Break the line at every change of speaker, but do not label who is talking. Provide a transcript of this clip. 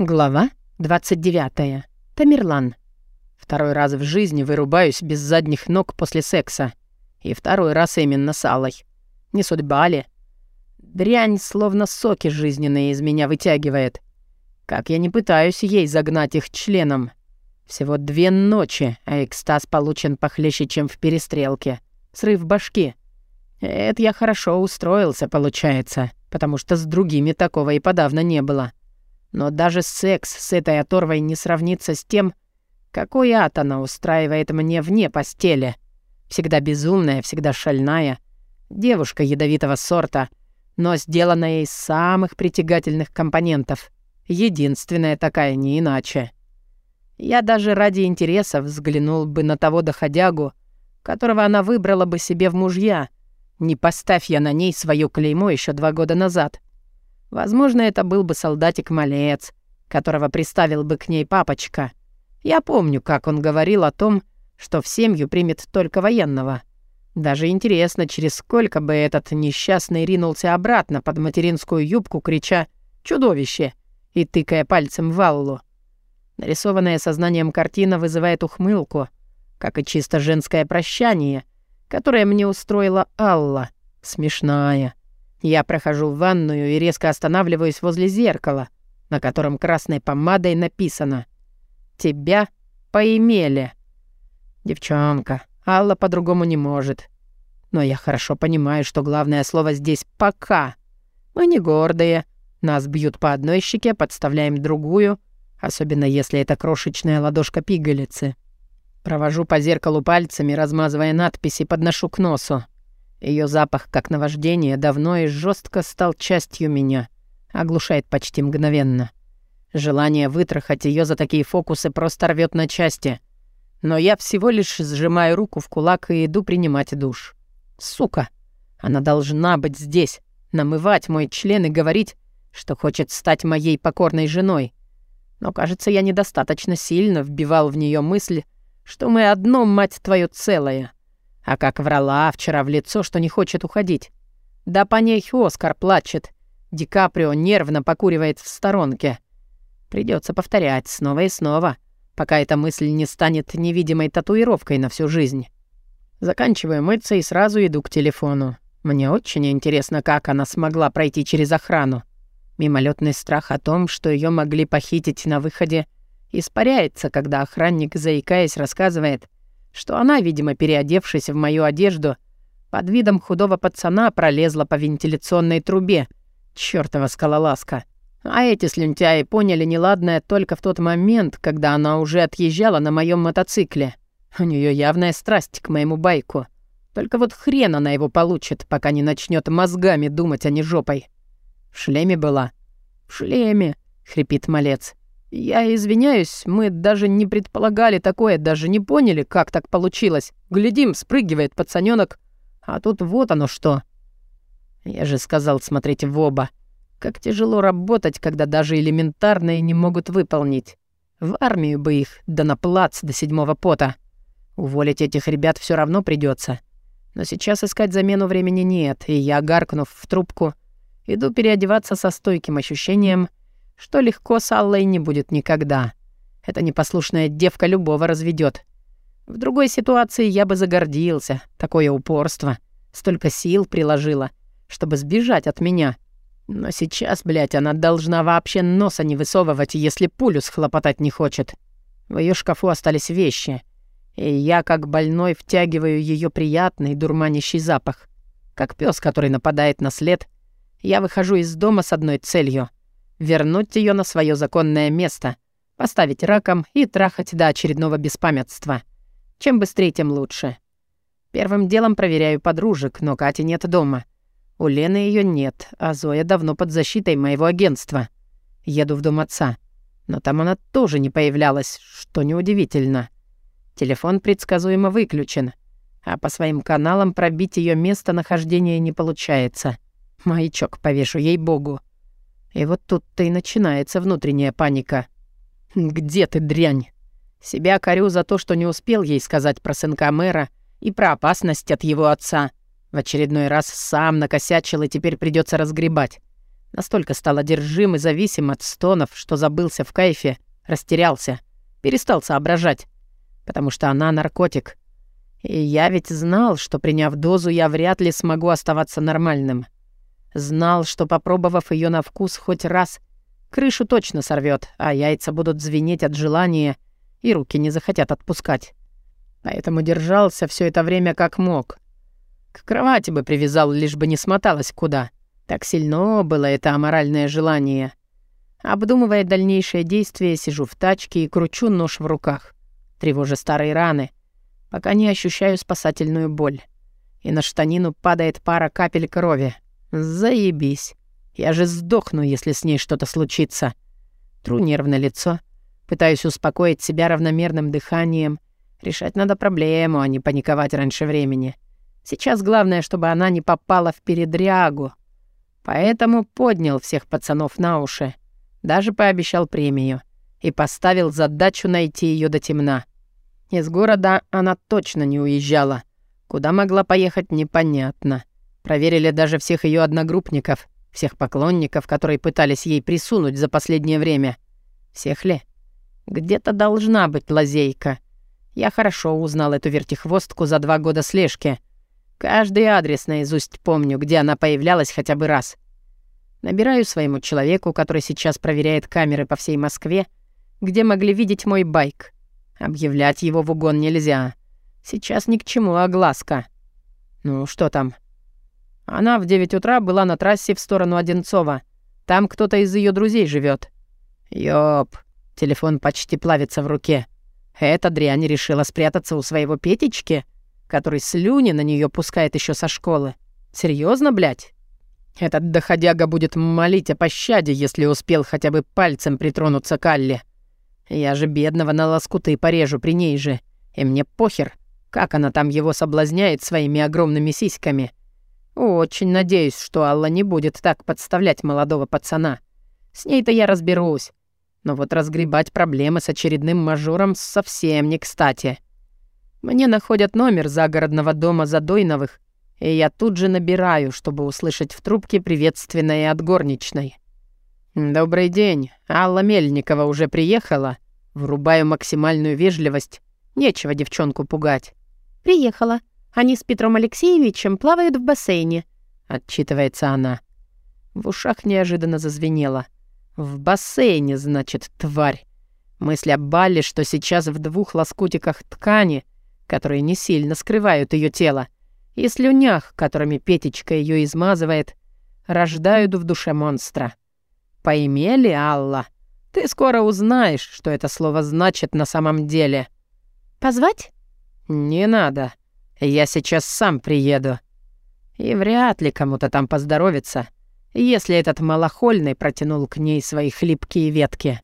Глава 29. Тамерлан. Второй раз в жизни вырубаюсь без задних ног после секса. И второй раз именно с Аллой. Не судьба ли? Дрянь словно соки жизненные из меня вытягивает. Как я не пытаюсь ей загнать их членом. Всего две ночи, а экстаз получен похлеще, чем в перестрелке. Срыв башки. Это я хорошо устроился, получается, потому что с другими такого и подавно не было. Но даже секс с этой оторвой не сравнится с тем, какой ад она устраивает мне вне постели. Всегда безумная, всегда шальная. Девушка ядовитого сорта, но сделанная из самых притягательных компонентов. Единственная такая, не иначе. Я даже ради интереса взглянул бы на того доходягу, которого она выбрала бы себе в мужья. Не поставь я на ней свое клеймо еще два года назад. Возможно, это был бы солдатик-малец, которого приставил бы к ней папочка. Я помню, как он говорил о том, что в семью примет только военного. Даже интересно, через сколько бы этот несчастный ринулся обратно под материнскую юбку, крича «Чудовище!» и тыкая пальцем в Аллу. Нарисованная сознанием картина вызывает ухмылку, как и чисто женское прощание, которое мне устроила Алла. Смешная. Я прохожу в ванную и резко останавливаюсь возле зеркала, на котором красной помадой написано «Тебя поимели». Девчонка, Алла по-другому не может. Но я хорошо понимаю, что главное слово здесь «пока». Мы не гордые. Нас бьют по одной щеке, подставляем другую, особенно если это крошечная ладошка пигалицы. Провожу по зеркалу пальцами, размазывая надписи, подношу к носу. Ее запах, как наваждение, давно и жестко стал частью меня. Оглушает почти мгновенно. Желание вытрахать ее за такие фокусы просто рвет на части. Но я всего лишь сжимаю руку в кулак и иду принимать душ. Сука! Она должна быть здесь, намывать мой член и говорить, что хочет стать моей покорной женой. Но, кажется, я недостаточно сильно вбивал в нее мысль, что мы одно, мать твою, целое. А как врала вчера в лицо, что не хочет уходить. Да по ней Оскар плачет. Ди Каприо нервно покуривает в сторонке. Придется повторять снова и снова, пока эта мысль не станет невидимой татуировкой на всю жизнь. Заканчиваю мыться и сразу иду к телефону. Мне очень интересно, как она смогла пройти через охрану. Мимолетный страх о том, что ее могли похитить на выходе, испаряется, когда охранник, заикаясь, рассказывает, что она, видимо, переодевшись в мою одежду, под видом худого пацана пролезла по вентиляционной трубе. Чёртова скалолазка. А эти слюнтяи поняли неладное только в тот момент, когда она уже отъезжала на моем мотоцикле. У нее явная страсть к моему байку. Только вот хрен она его получит, пока не начнет мозгами думать, а не жопой. В шлеме была. «В шлеме», — хрипит малец. «Я извиняюсь, мы даже не предполагали такое, даже не поняли, как так получилось. Глядим, спрыгивает пацанёнок, а тут вот оно что». Я же сказал смотреть в оба. Как тяжело работать, когда даже элементарные не могут выполнить. В армию бы их, да на плац до седьмого пота. Уволить этих ребят все равно придется. Но сейчас искать замену времени нет, и я, гаркнув в трубку, иду переодеваться со стойким ощущением, что легко с Аллой не будет никогда. Эта непослушная девка любого разведет. В другой ситуации я бы загордился. Такое упорство. Столько сил приложила, чтобы сбежать от меня. Но сейчас, блядь, она должна вообще носа не высовывать, если пулю схлопотать не хочет. В ее шкафу остались вещи. И я, как больной, втягиваю ее приятный, дурманящий запах. Как пес, который нападает на след, я выхожу из дома с одной целью — вернуть ее на свое законное место, поставить раком и трахать до очередного беспамятства. Чем быстрее, тем лучше. Первым делом проверяю подружек, но Кати нет дома. У Лены ее нет, а Зоя давно под защитой моего агентства. Еду в дом отца. Но там она тоже не появлялась, что неудивительно. Телефон предсказуемо выключен, а по своим каналам пробить ее местонахождение не получается. Маячок повешу, ей-богу. И вот тут-то и начинается внутренняя паника. «Где ты, дрянь?» Себя корю за то, что не успел ей сказать про сынка мэра и про опасность от его отца. В очередной раз сам накосячил, и теперь придется разгребать. Настолько стал одержим и зависим от стонов, что забылся в кайфе, растерялся, перестал соображать, потому что она наркотик. И я ведь знал, что приняв дозу, я вряд ли смогу оставаться нормальным. Знал, что попробовав ее на вкус хоть раз, крышу точно сорвет, а яйца будут звенеть от желания, и руки не захотят отпускать. Поэтому держался все это время как мог. К кровати бы привязал, лишь бы не смоталась куда. Так сильно было это аморальное желание. Обдумывая дальнейшее действие, сижу в тачке и кручу нож в руках, тревожа старые раны, пока не ощущаю спасательную боль. И на штанину падает пара капель крови. Заебись. Я же сдохну, если с ней что-то случится. Тру нервное лицо, пытаюсь успокоить себя равномерным дыханием. Решать надо проблему, а не паниковать раньше времени. Сейчас главное, чтобы она не попала в передрягу. Поэтому поднял всех пацанов на уши. Даже пообещал премию. И поставил задачу найти ее до темна. Из города она точно не уезжала. Куда могла поехать, непонятно. Проверили даже всех ее одногруппников, всех поклонников, которые пытались ей присунуть за последнее время. Всех ли? Где-то должна быть лазейка. Я хорошо узнал эту вертихвостку за два года слежки. Каждый адрес наизусть помню, где она появлялась хотя бы раз. Набираю своему человеку, который сейчас проверяет камеры по всей Москве, где могли видеть мой байк. Объявлять его в угон нельзя. Сейчас ни к чему огласка. Ну, что там? Она в 9 утра была на трассе в сторону Одинцова. Там кто-то из ее друзей живет. Ёп, телефон почти плавится в руке. Эта дрянь решила спрятаться у своего Петечки, который слюни на нее пускает еще со школы. Серьезно, блядь? Этот доходяга будет молить о пощаде, если успел хотя бы пальцем притронуться к Алле. Я же бедного на лоскуты порежу при ней же. И мне похер, как она там его соблазняет своими огромными сиськами. Очень надеюсь, что Алла не будет так подставлять молодого пацана. С ней-то я разберусь. Но вот разгребать проблемы с очередным мажором совсем не кстати. Мне находят номер загородного дома Задойновых, и я тут же набираю, чтобы услышать в трубке приветственное от горничной. «Добрый день. Алла Мельникова уже приехала?» Врубаю максимальную вежливость. Нечего девчонку пугать.
«Приехала. Они с Петром Алексеевичем плавают в бассейне», —
отчитывается она. В ушах неожиданно зазвенело. «В бассейне, значит, тварь». Мысль о Балле, что сейчас в двух лоскутиках ткани, которые не сильно скрывают ее тело, и слюнях, которыми Петечка ее измазывает, рождают в душе монстра. Поимели, Алла? Ты скоро узнаешь, что это слово значит на самом деле.
Позвать?
Не надо. Я сейчас сам приеду. И вряд ли кому-то там поздоровится, если этот малохольный протянул к ней свои хлипкие ветки.